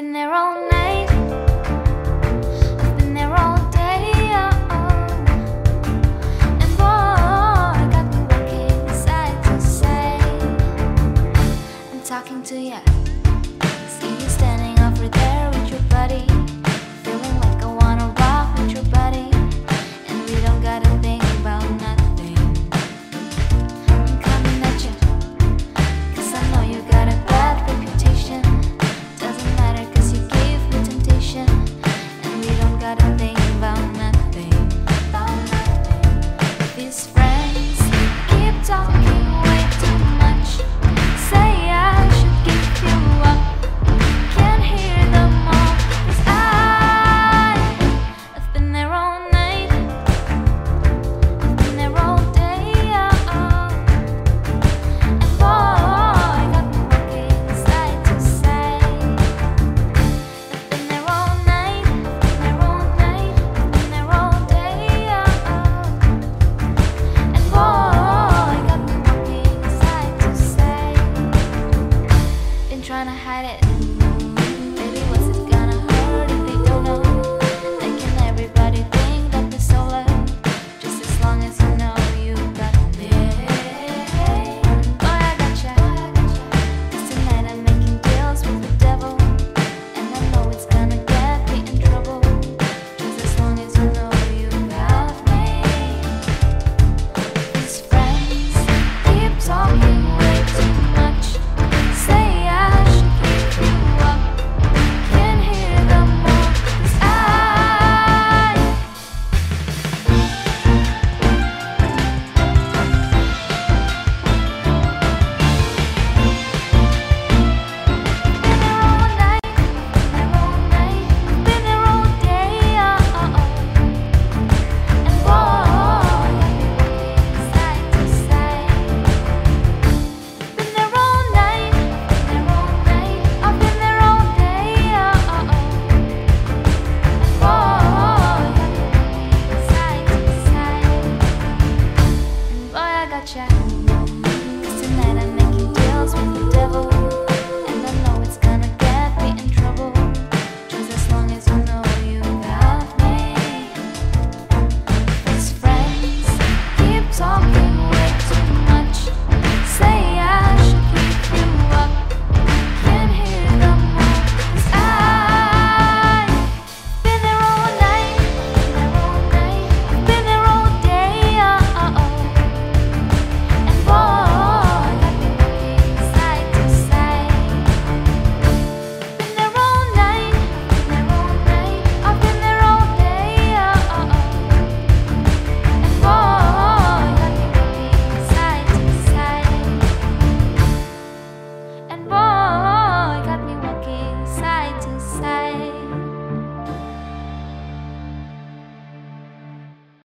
been there all night. I've been there all day. Oh. And boy, got me walking side to side. I'm talking to ya. See you standing over there with your buddy.